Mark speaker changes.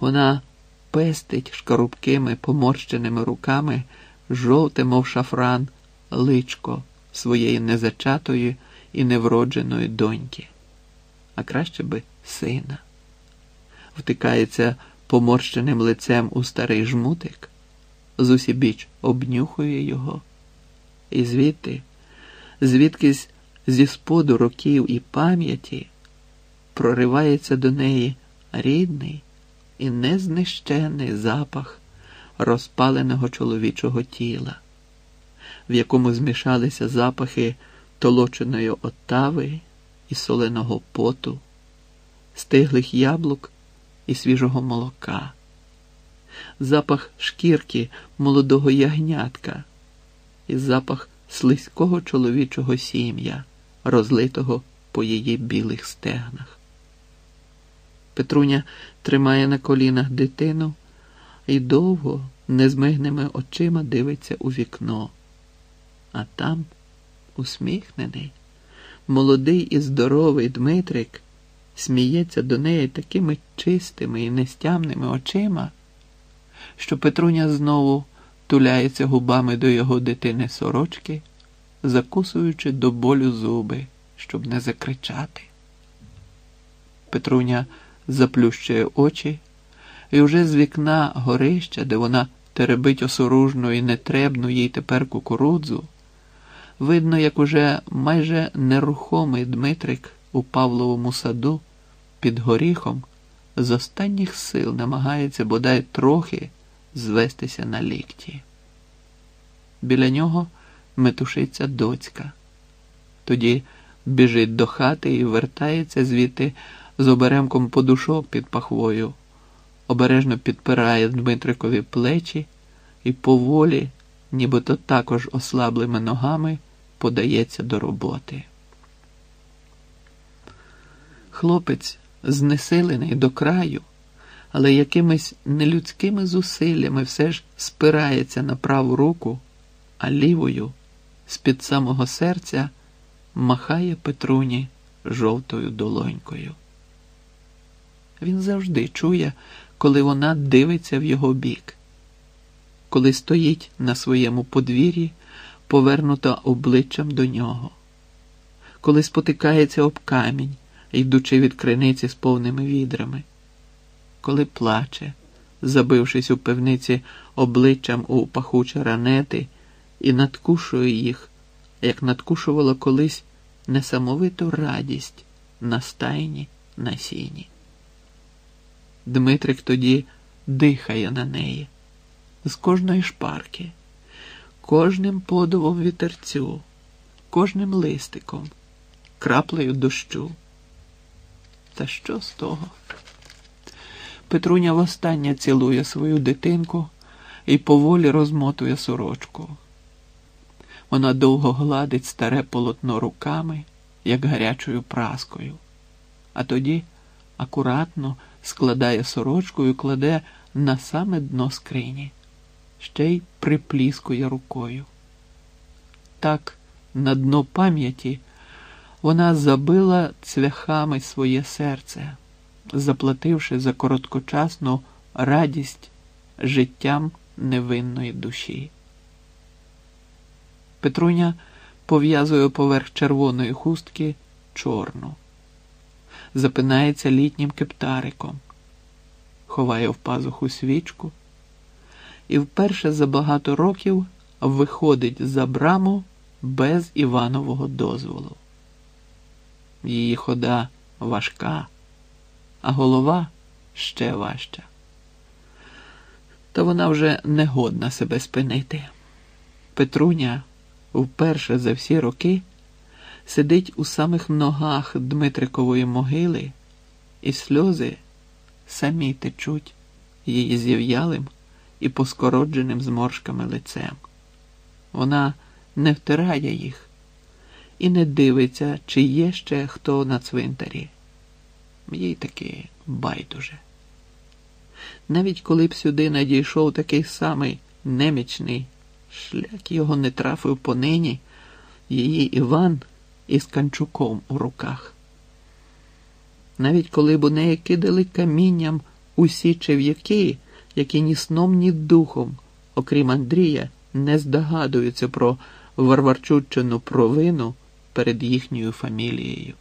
Speaker 1: Вона пестить шкарубкими поморщеними руками жовте, мов шафран, личко своєї незачатої і невродженої доньки, а краще би сина. Втикається поморщеним лицем у старий жмутик, зусібіч обнюхує його, і звідти, звідкись зі споду років і пам'яті, проривається до неї рідний і незнищений запах розпаленого чоловічого тіла, в якому змішалися запахи толоченої отави і соленого поту, стиглих яблук і свіжого молока, запах шкірки молодого ягнятка і запах слизького чоловічого сім'я, розлитого по її білих стегнах. Петруня тримає на колінах дитину і довго незмигними очима дивиться у вікно, а там усміхнений, молодий і здоровий Дмитрик сміється до неї такими чистими і нестямними очима, що Петруня знову туляється губами до його дитини сорочки, закусуючи до болю зуби, щоб не закричати. Петруня заплющує очі, і вже з вікна горища, де вона теребить осоружну і нетребну їй тепер кукурудзу, видно, як уже майже нерухомий Дмитрик у Павловому саду під горіхом з останніх сил намагається бодай трохи звестися на лікті. Біля нього метушиться доцька. Тоді біжить до хати і вертається звідти з оберемком подушок під пахвою, обережно підпирає Дмитрикові плечі і поволі, нібито також ослаблими ногами, подається до роботи. Хлопець знесилений до краю, але якимись нелюдськими зусиллями все ж спирається на праву руку, а лівою з-під самого серця махає Петруні жовтою долонькою. Він завжди чує, коли вона дивиться в його бік, коли стоїть на своєму подвір'ї, повернута обличчям до нього, коли спотикається об камінь йдучи від криниці з повними відрами, коли плаче, забившись у пивниці обличчям у пахучі ранети, і надкушує їх, як надкушувала колись несамовиту радість на стайні на сіні. Дмитрик тоді дихає на неї з кожної шпарки, кожним подувом вітерцю, кожним листиком, краплею дощу. Та що з того? Петруня востаннє цілує свою дитинку і поволі розмотує сорочку. Вона довго гладить старе полотно руками, як гарячою праскою, а тоді акуратно складає сорочку і кладе на саме дно скрині, ще й припліскує рукою. Так, на дно пам'яті вона забила цвяхами своє серце, заплативши за короткочасну радість життям невинної душі. Петруня пов'язує поверх червоної хустки чорну, запинається літнім кептариком, ховає в пазуху свічку і вперше за багато років виходить за браму без Іванового дозволу. Її хода важка, а голова ще важча. Та вона вже не годна себе спинити. Петруня вперше за всі роки сидить у самих ногах Дмитрикової могили, і сльози самі течуть її зів'ялим і поскородженим зморшками лицем. Вона не втирає їх і не дивиться, чи є ще хто на цвинтарі. Їй таки байдуже. Навіть коли б сюди надійшов такий самий немічний, шлях його не трафив понині, її Іван із канчуком у руках. Навіть коли б у неї кидали камінням усі чев'яки, які ні сном, ні духом, окрім Андрія, не здогадуються про варварчучену провину перед їхньою фамілією.